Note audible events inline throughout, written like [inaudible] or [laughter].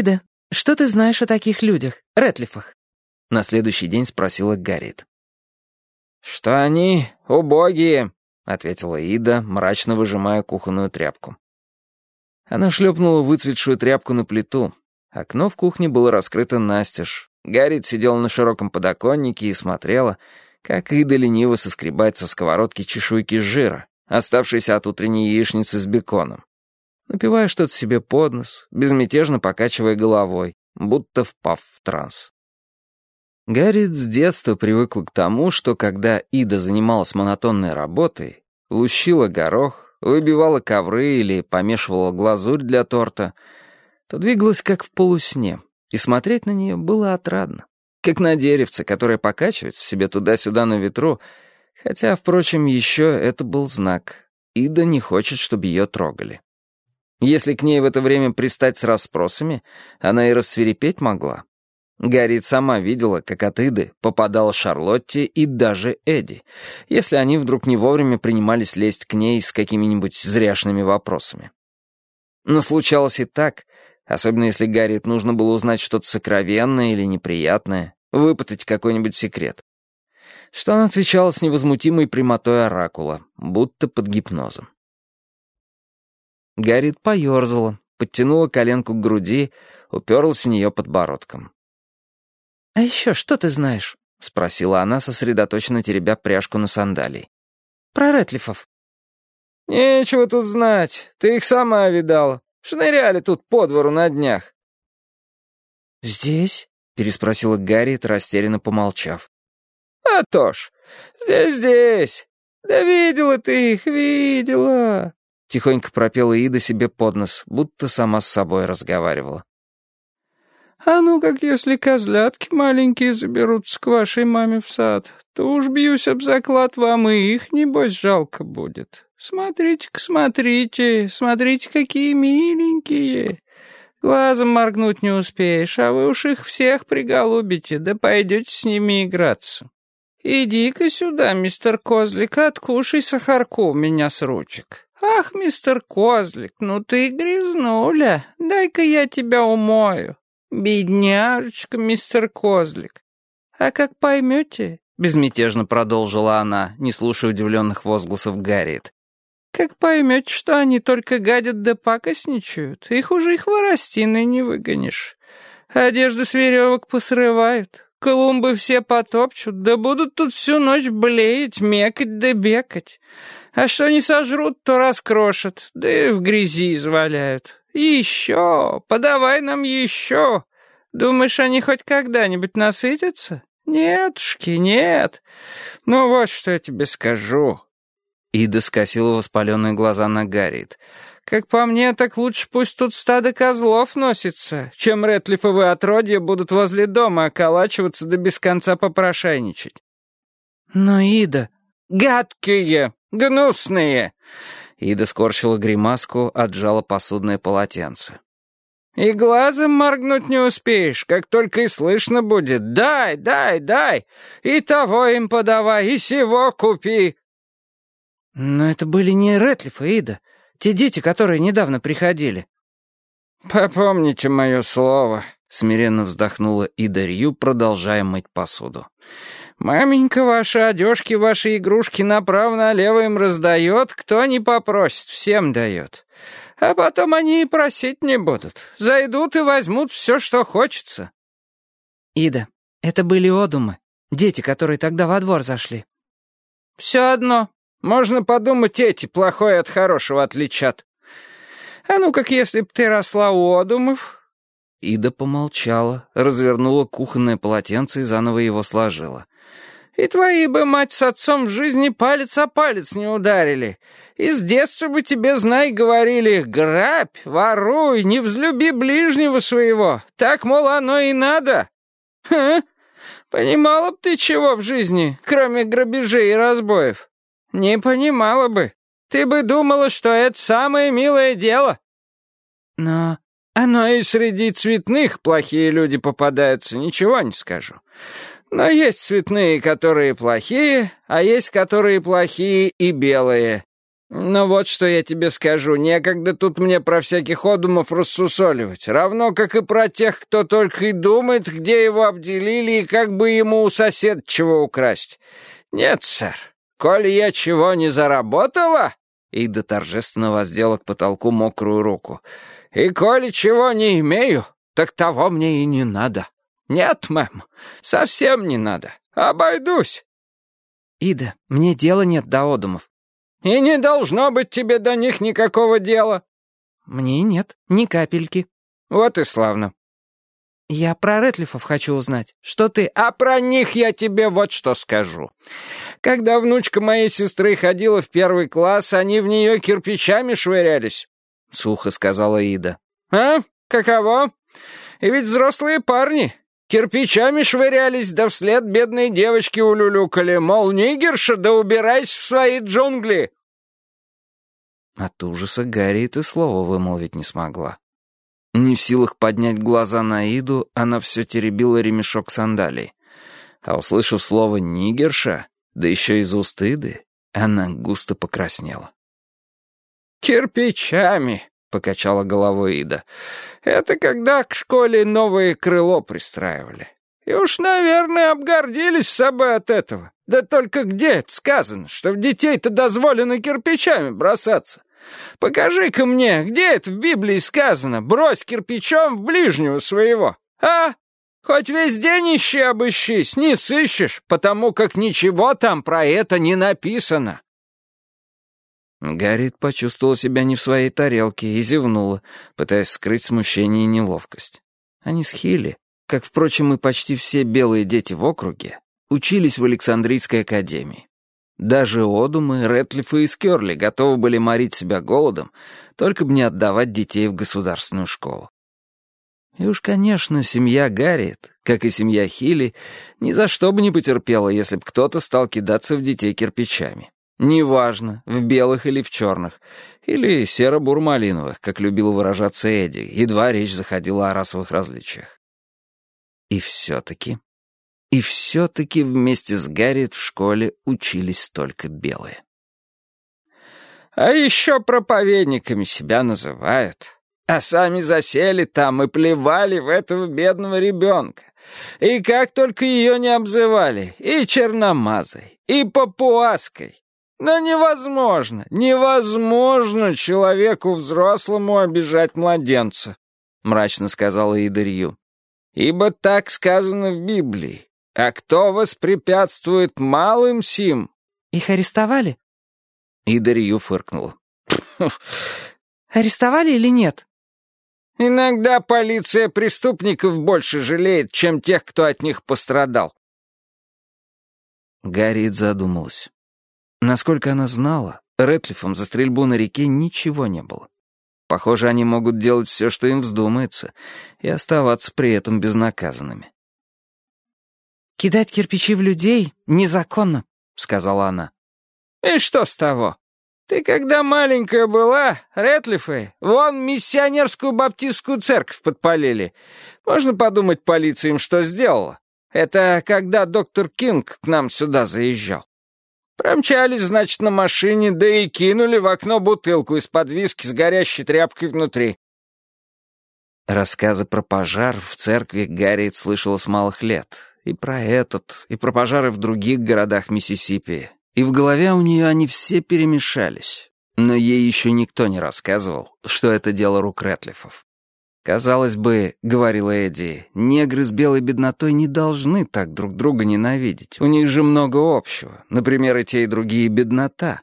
«Ида, что ты знаешь о таких людях, Рэтлифах?» На следующий день спросила Гарриет. «Что они убогие», — ответила Ида, мрачно выжимая кухонную тряпку. Она шлепнула выцветшую тряпку на плиту. Окно в кухне было раскрыто настежь. Гарриет сидела на широком подоконнике и смотрела, как Ида лениво соскребает со сковородки чешуйки жира, оставшиеся от утренней яичницы с беконом. Напивая что-то себе под нос, безмятежно покачивая головой, будто впав в транс. Гарриет с детства привыкла к тому, что когда Ида занималась монотонной работой, лущила горох, выбивала ковры или помешивала глазурь для торта, то двигалась как в полусне, и смотреть на нее было отрадно как на деревце, которое покачивается себе туда-сюда на ветру, хотя, впрочем, еще это был знак. Ида не хочет, чтобы ее трогали. Если к ней в это время пристать с расспросами, она и рассверепеть могла. Гарриет сама видела, как от Иды попадала Шарлотте и даже Эдди, если они вдруг не вовремя принимались лезть к ней с какими-нибудь зряшными вопросами. Но случалось и так, Особенно если Гарриет нужно было узнать что-то сокровенное или неприятное, выпытать какой-нибудь секрет. Что он отвечал с невозмутимой прямотой оракула, будто под гипнозом. Гарриет поерзала, подтянула коленку к груди, уперлась в нее подбородком. «А еще что ты знаешь?» — спросила она, сосредоточенно теребя пряжку на сандалии. «Про Ретлифов». «Нечего тут знать, ты их сама видала. Шныряли тут по двору на днях». «Здесь?» — переспросила Гарриет, растерянно помолчав. «А то ж, здесь-здесь. Да видела ты их, видела». Тихонько пропела Ида себе под нос, будто сама с собой разговаривала. «А ну, как если козлятки маленькие заберутся к вашей маме в сад, то уж бьюсь об заклад, вам и их, небось, жалко будет. Смотрите-ка, смотрите, смотрите, какие миленькие. Глазом моргнуть не успеешь, а вы уж их всех приголубите, да пойдете с ними играться. Иди-ка сюда, мистер Козлик, откушай сахарку у меня с ручек. Ах, мистер Козлик, ну ты грязнуля, дай-ка я тебя умою. Бедняжечка, мистер Козлик. А как поймете, безмятежно продолжила она, не слушая удивленных возгласов Гарриет, как поймете, что они только гадят да пакостничают, их уже и хворостиной не выгонишь. Одежды с веревок посрывают, клумбы все потопчут, да будут тут всю ночь блеять, мекать да бекать. А что не сожрут, то раскрошат, да и в грязи изваляют. Еще, подавай нам еще. Думаешь, они хоть когда-нибудь насытятся? Нетушки, нет. Ну вот что я тебе скажу. Ида скосила воспаленные глаза на Гарриет. «Как по мне, так лучше пусть тут стадо козлов носится, чем Рэтлифовы отродья будут возле дома околачиваться да без конца попрошайничать». «Но Ида...» «Гадкие! Гнусные!» Ида скорчила гримаску, отжала посудное полотенце. «И глазом моргнуть не успеешь, как только и слышно будет. Дай, дай, дай! И того им подавай, и сего купи!» «Но это были не Рэтлиф и Ида, те дети, которые недавно приходили». «Попомните мое слово», — смиренно вздохнула Ида Рью, продолжая мыть посуду. «Маменька ваши одежки, ваши игрушки направо-налево им раздает, кто не попросит, всем дает. А потом они и просить не будут. Зайдут и возьмут все, что хочется». «Ида, это были одумы, дети, которые тогда во двор зашли». «Все одно. Можно подумать, эти плохое от хорошего отличат. А ну, как если б ты росла у Одумов...» Ида помолчала, развернула кухонное полотенце и заново его сложила. «И твои бы мать с отцом в жизни палец о палец не ударили. И с детства бы тебе, знай, говорили, грабь, воруй, не взлюби ближнего своего. Так, мол, оно и надо. Ха? Понимала б ты чего в жизни, кроме грабежей и разбоев?» «Не понимала бы. Ты бы думала, что это самое милое дело». «Но...» «Оно и среди цветных плохие люди попадаются, ничего не скажу. Но есть цветные, которые плохие, а есть которые плохие и белые. «Ну вот что я тебе скажу. Некогда тут мне про всяких одумов рассусоливать. Равно как и про тех, кто только и думает, где его обделили и как бы ему у сосед чего украсть. Нет, сэр. Коли я чего не заработала...» Ида торжественно воздела к потолку мокрую руку. «И коли чего не имею, так того мне и не надо. Нет, мэм, совсем не надо. Обойдусь». «Ида, мне дела нет до одумов. «И не должно быть тебе до них никакого дела». «Мне нет, ни капельки». «Вот и славно». «Я про Ретлифов хочу узнать. Что ты...» «А про них я тебе вот что скажу. Когда внучка моей сестры ходила в первый класс, они в нее кирпичами швырялись», — сухо сказала Ида. «А? Каково? И ведь взрослые парни. Кирпичами швырялись, да вслед бедные девочки улюлюкали, мол, нигерша, да убирайся в свои джунгли. От ужаса Гарри и слова вымолвить не смогла. Не в силах поднять глаза на Иду, она все теребила ремешок сандалий. А услышав слово «нигерша», да еще из уст Иды, она густо покраснела. «Кирпичами», — покачала головой Ида. «Это когда к школе новое крыло пристраивали. И уж, наверное, обгордились собой от этого. Да только где это сказано, что в детей-то дозволено кирпичами бросаться? Покажи-ка мне, где это в Библии сказано «брось кирпичом в ближнего своего», а? Хоть весь день ищи обыщись, не сыщешь, потому как ничего там про это не написано». Гарриет почувствовала себя не в своей тарелке и зевнула, пытаясь скрыть смущение и неловкость. Они с Хилли, как, впрочем, и почти все белые дети в округе, учились в Александрийской академии. Даже Одумы, Рэтлифы и Скерли готовы были морить себя голодом, только бы не отдавать детей в государственную школу. И уж, конечно, семья Гарриет, как и семья Хилли, ни за что бы не потерпела, если бы кто-то стал кидаться в детей кирпичами. Неважно, в белых или в черных, или серо-бурмалиновых, как любил выражаться Эдди, едва речь заходила о расовых различиях. И все-таки, и все-таки вместе с Гарриет в школе учились только белые. «А еще проповедниками себя называют», а сами засели там и плевали в этого бедного ребенка. И как только ее не обзывали, и черномазой, и папуаской, но невозможно, невозможно человеку взрослому обижать младенца, мрачно сказала Идарью. Ибо так сказано в Библии. А кто воспрепятствует малым сим? Их арестовали? Идарью фыркнула. [laughs] Арестовали или нет? Иногда полиция преступников больше жалеет, чем тех, кто от них пострадал. Гарриет задумалась. Насколько она знала, Рэтлифом за стрельбу на реке ничего не было. Похоже, они могут делать все, что им вздумается, и оставаться при этом безнаказанными. «Кидать кирпичи в людей незаконно», — сказала она. «И что с того? Ты когда маленькая была, Рэтлифы, вон миссионерскую баптистскую церковь подпалили. Можно подумать, полиция им что сделала. Это когда доктор Кинг к нам сюда заезжал. Промчались, значит, на машине, да и кинули в окно бутылку из-под виски с горящей тряпкой внутри. Рассказы про пожар в церкви Гарриет слышала с малых лет. И про этот, и про пожары в других городах Миссисипи. И в голове у нее они все перемешались. Но ей еще никто не рассказывал, что это дело рук Рэтлифов. «Казалось бы, — говорила Эдди, — негры с белой беднотой не должны так друг друга ненавидеть. У них же много общего. Например, и те, и другие беднота.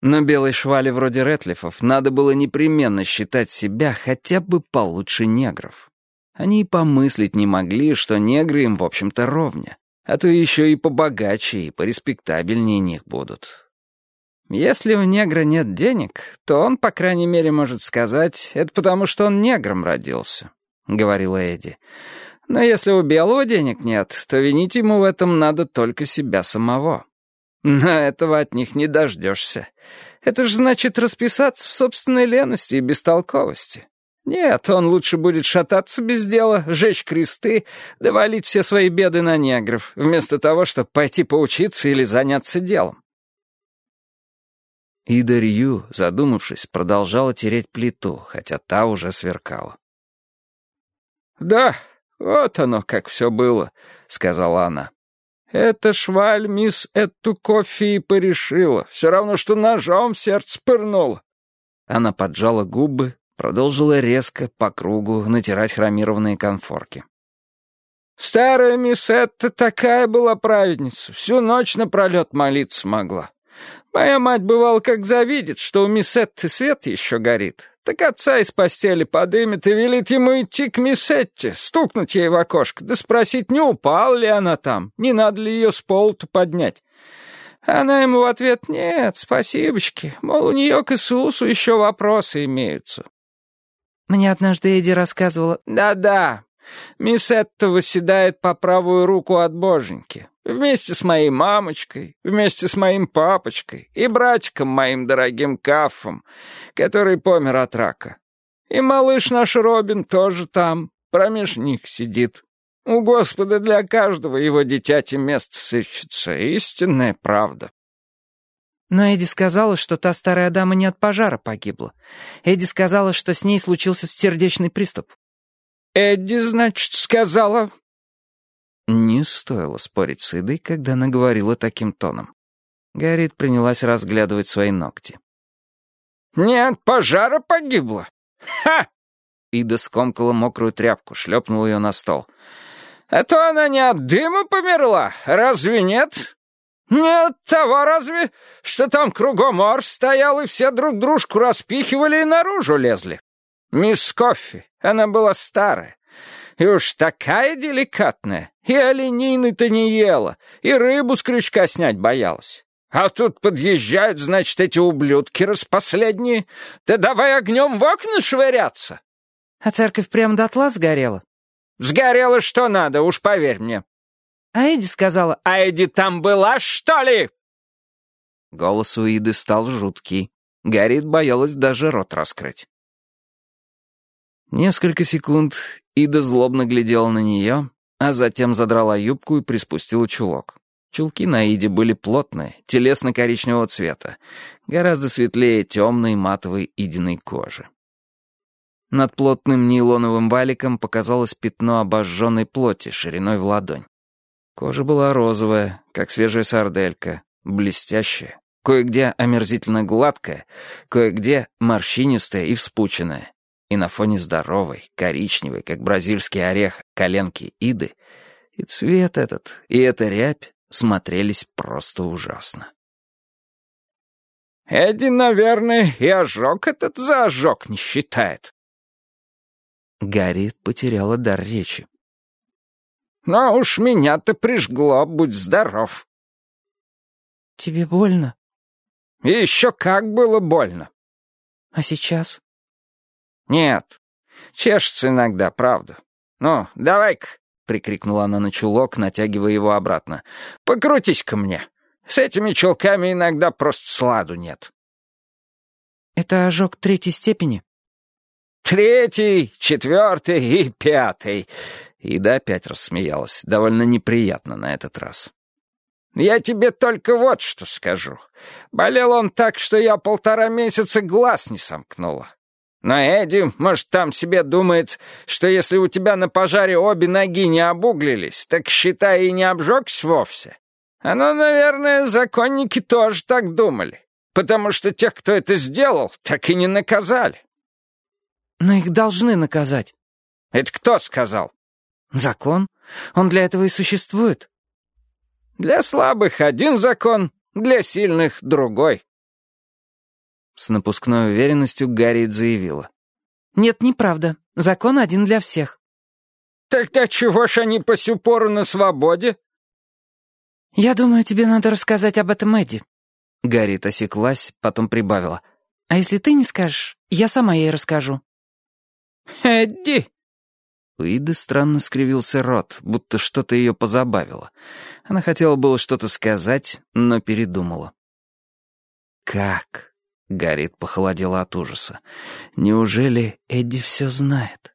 Но белой швали вроде Рэтлифов надо было непременно считать себя хотя бы получше негров. Они и помыслить не могли, что негры им, в общем-то, ровня. А то еще и побогаче, и пореспектабельнее них будут. Если у негра нет денег, то он, по крайней мере, может сказать, это потому, что он негром родился», — говорила Эдди. «Но если у белого денег нет, то винить ему в этом надо только себя самого. Но этого от них не дождешься. Это же значит расписаться в собственной лености и бестолковости. Нет, он лучше будет шататься без дела, жечь кресты, довалить все свои беды на негров, вместо того, чтобы пойти поучиться или заняться делом. Ида Рью, задумавшись, продолжала тереть плиту, хотя та уже сверкала. «Да, вот оно, как все было», — сказала она. «Эта шваль мисс эту кофе и порешила. Все равно, что ножом в сердце пырнула». Она поджала губы, продолжила резко, по кругу, натирать хромированные конфорки. «Старая мисс Этта такая была праведница, всю ночь напролет молиться могла. Моя мать бывала как завидит, что у Миссетты свет еще горит. Так отца из постели подымет и велит ему идти к Миссетте, стукнуть ей в окошко, да спросить, не упала ли она там, не надо ли ее с полу поднять. Она ему в ответ «нет, спасибочки», мол, у нее к Иисусу еще вопросы имеются. Мне однажды Эдди рассказывала «да-да, мисс Этта восседает по правую руку от боженьки, вместе с моей мамочкой, вместе с моим папочкой и братиком моим дорогим Кафом, который помер от рака. И малыш наш Робин тоже там, промеж них сидит. У Господа для каждого его дитяти место сыщется, истинная правда». Но Эдди сказала, что та старая дама не от пожара погибла. Эдди сказала, что с ней случился сердечный приступ. «Эдди, значит, сказала?» Не стоило спорить с Идой, когда она говорила таким тоном. Гарриет принялась разглядывать свои ногти. «Не от пожара погибла? Ха!» Ида скомкала мокрую тряпку, шлепнула ее на стол. «А то она не от дыма померла, разве нет? Не от того разве, что там кругом ор стоял, и все друг дружку распихивали и наружу лезли? Мисс Кофи, она была старая, и уж такая деликатная, и оленины-то не ела, и рыбу с крючка снять боялась. А тут подъезжают, значит, эти ублюдки распоследние. Да давай огнем в окна швыряться. А церковь прямо дотла сгорела? Сгорела что надо, уж поверь мне. А Эдди сказала... А Эдди там была, что ли? Голос у Иды стал жуткий. Гарит боялась даже рот раскрыть. Несколько секунд Ида злобно глядела на нее, а затем задрала юбку и приспустила чулок. Чулки на Иде были плотные, телесно-коричневого цвета, гораздо светлее темной матовой Идиной кожи. Над плотным нейлоновым валиком показалось пятно обожженной плоти шириной в ладонь. Кожа была розовая, как свежая сарделька, блестящая, кое-где омерзительно гладкая, кое-где морщинистая и вспученная. И на фоне здоровой, коричневой, как бразильский орех, коленки Иды, и цвет этот, и эта рябь смотрелись просто ужасно. «Эдди, наверное, и ожог этот за ожог не считает». Гарри потеряла дар речи. «Но уж меня-то прижгло, будь здоров». «Тебе больно?» «Еще как было больно». «А сейчас?» «Нет, чешется иногда, правда. Ну, давай-ка, — прикрикнула она на чулок, натягивая его обратно. «Покрутись-ка мне. С этими чулками иногда просто сладу нет». «Это ожог третьей степени?» «Третий, четвертый и пятый». Ида опять рассмеялась, довольно неприятно на этот раз. «Я тебе только вот что скажу. Болел он так, что я полтора месяца глаз не сомкнула. Но Эдди, может, там себе думает, что если у тебя на пожаре обе ноги не обуглились, так, считай, и не обжегся вовсе. Оно, наверное, законники тоже так думали, потому что тех, кто это сделал, так и не наказали. Но их должны наказать. Это кто сказал? Закон. Он для этого и существует. Для слабых один закон, для сильных другой. С напускной уверенностью Гарриет заявила. «Нет, неправда. Закон один для всех». «Тогда чего ж они по сю пору на свободе?» «Я думаю, тебе надо рассказать об этом Эдди». Гарриет осеклась, потом прибавила. «А если ты не скажешь, я сама ей расскажу». «Эдди!» У Иды странно скривился рот, будто что-то ее позабавило. Она хотела было что-то сказать, но передумала. «Как?» Гарриет похолодела от ужаса. Неужели Эдди все знает?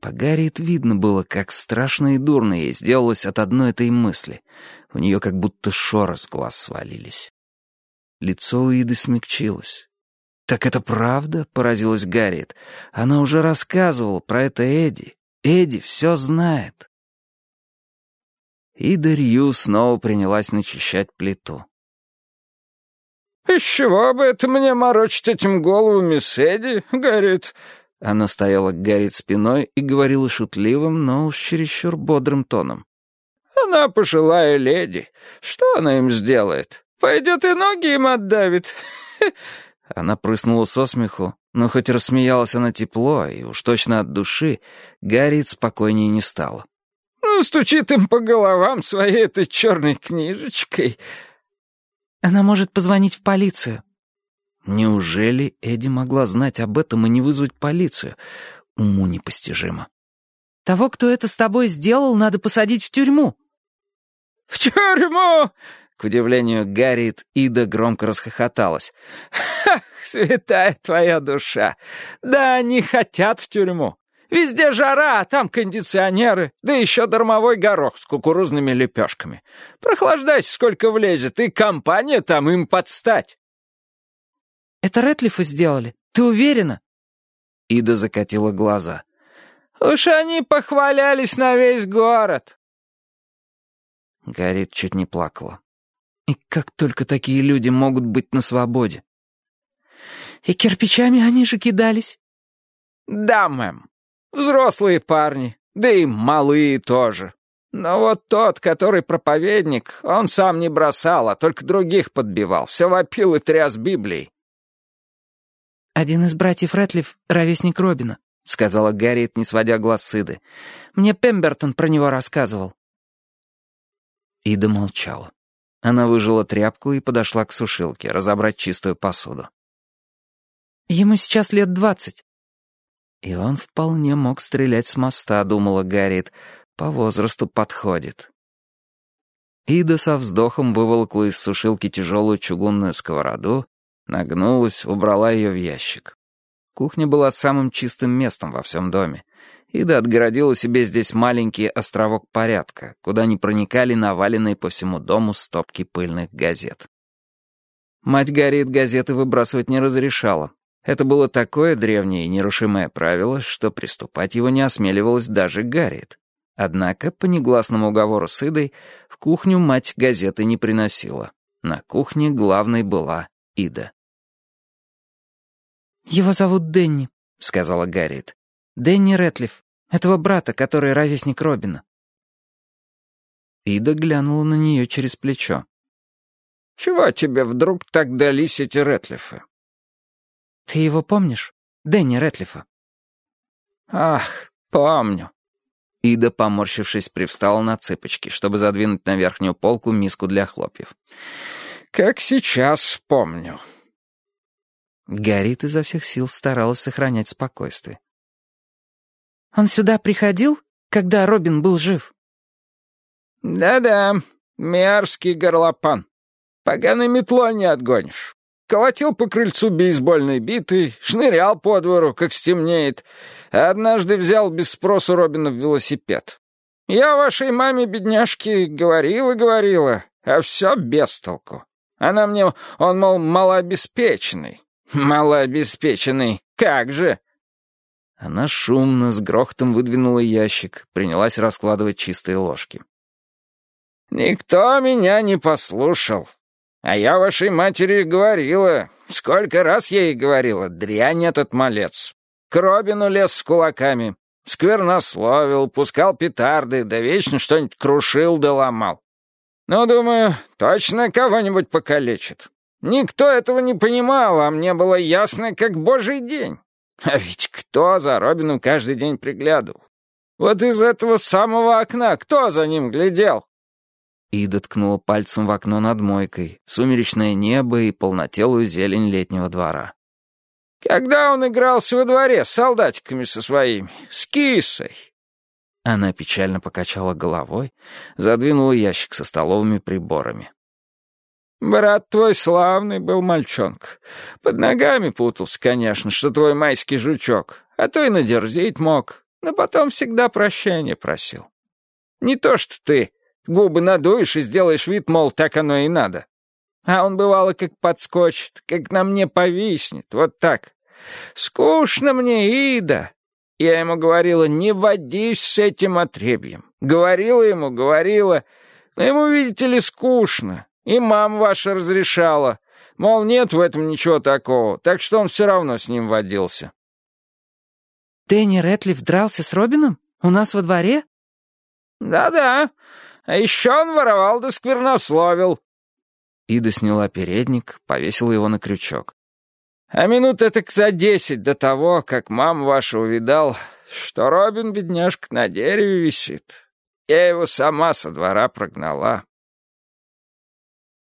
По Гарриет видно было, как страшно и дурно ей сделалось от одной этой мысли. У нее как будто шоры с глаз свалились. Лицо у Иды смягчилось. «Так это правда?» — поразилась Гарриет. «Она уже рассказывала про это Эдди. Эдди все знает». Ида Рью снова принялась начищать плиту. «Из чего бы это мне морочить этим голову, мисс Эдди?» — говорит. Она стояла к Гарриет спиной и говорила шутливым, но уж чересчур бодрым тоном. «Она пожилая леди. Что она им сделает? Пойдет и ноги им отдавит». [laughs] Она прыснула со смеху, но хоть рассмеялась она тепло и уж точно от души, Гарриет спокойнее не стала. «Ну, стучит им по головам своей этой черной книжечкой». Она может позвонить в полицию». Неужели Эдди могла знать об этом и не вызвать полицию? Уму непостижимо. «Того, кто это с тобой сделал, надо посадить в тюрьму». «В тюрьму!» К удивлению Гарриет, Ида громко расхохоталась. «Ах, святая твоя душа! Да они хотят в тюрьму. Везде жара, а там кондиционеры, да еще дармовой горох с кукурузными лепешками. Прохлаждайся, сколько влезет, и компания там им подстать. Это Рэтлифа сделали? Ты уверена? Ида закатила глаза. Уж они похвалялись на весь город. Гарит чуть не плакала. И как только такие люди могут быть на свободе? И кирпичами они же кидались. Да, мэм. Взрослые парни, да и малые тоже. Но вот тот, который проповедник, он сам не бросал, а только других подбивал, все вопил и тряс Библией. «Один из братьев Рэтлиф — ровесник Робина», — сказала Гарриет, не сводя глаз с Иды. «Мне Пембертон про него рассказывал». Ида молчала. Она выжила тряпку и подошла к сушилке, разобрать чистую посуду. «Ему сейчас лет двадцать. И он вполне мог стрелять с моста, думала Гарриет. По возрасту подходит. Ида со вздохом выволокла из сушилки тяжелую чугунную сковороду, нагнулась, убрала ее в ящик. Кухня была самым чистым местом во всем доме. Ида отгородила себе здесь маленький островок порядка, куда не проникали наваленные по всему дому стопки пыльных газет. Мать Гарриет газеты выбрасывать не разрешала, это было такое древнее и нерушимое правило, что приступать его не осмеливалась даже Гарриет. Однако, по негласному уговору с Идой, в кухню мать газеты не приносила. На кухне главной была Ида. «Его зовут Дэнни», — сказала Гарриет. «Дэнни Рэтлиф, этого брата, который ровесник Робина». Ида глянула на нее через плечо. «Чего тебе вдруг так дались эти Рэтлифы?» «Ты его помнишь? Дэнни Рэтлифа?» «Ах, помню». Ида, поморщившись, привстала на цыпочки, чтобы задвинуть на верхнюю полку миску для хлопьев. «Как сейчас помню». Гарит изо всех сил старалась сохранять спокойствие. «Он сюда приходил, когда Робин был жив?» «Да-да, мерзкий горлопан. Поганой метлой не отгонишь колотил по крыльцу бейсбольной битой, шнырял по двору, как стемнеет, а однажды взял без спросу Робина в велосипед. Я вашей маме, бедняжке, говорила-говорила, а все без толку. Она мне, он, мол, малообеспеченный. Малообеспеченный, как же? Она шумно, с грохотом выдвинула ящик, принялась раскладывать чистые ложки. «Никто меня не послушал. А я вашей матери говорила, сколько раз я ей говорила, дрянь этот малец. К Робину лез с кулаками, сквернословил, пускал петарды, да вечно что-нибудь крушил да ломал. Ну, думаю, точно кого-нибудь покалечит. Никто этого не понимал, а мне было ясно, как божий день. А ведь кто за Робином каждый день приглядывал? Вот из этого самого окна кто за ним глядел? Ида ткнула пальцем в окно над мойкой, в сумеречное небо и полнотелую зелень летнего двора. «Когда он игрался во дворе с солдатиками со своими, с кисой?» Она печально покачала головой, задвинула ящик со столовыми приборами. «Брат твой славный был мальчонка. Под ногами путался, конечно, что твой майский жучок, а то и надерзить мог, но потом всегда прощения просил. Не то что ты, Губы надуешь и сделаешь вид, мол, так оно и надо. А он, бывало, как подскочит, как на мне повиснет, вот так. Скучно мне, Ида. Я ему говорила, не водись с этим отребьем. Говорила ему, говорила. Но ему, видите ли, скучно. И мама ваша разрешала. Мол, нет в этом ничего такого, так что он все равно с ним водился. «Дэнни Рэтлиф дрался с Робином? У нас во дворе?» «Да-да. А еще он воровал да сквернословил». Ида сняла передник, повесила его на крючок. «А минут это за десять до того, как мама ваша увидал, что Робин, бедняжка, на дереве висит. Я его сама со двора прогнала».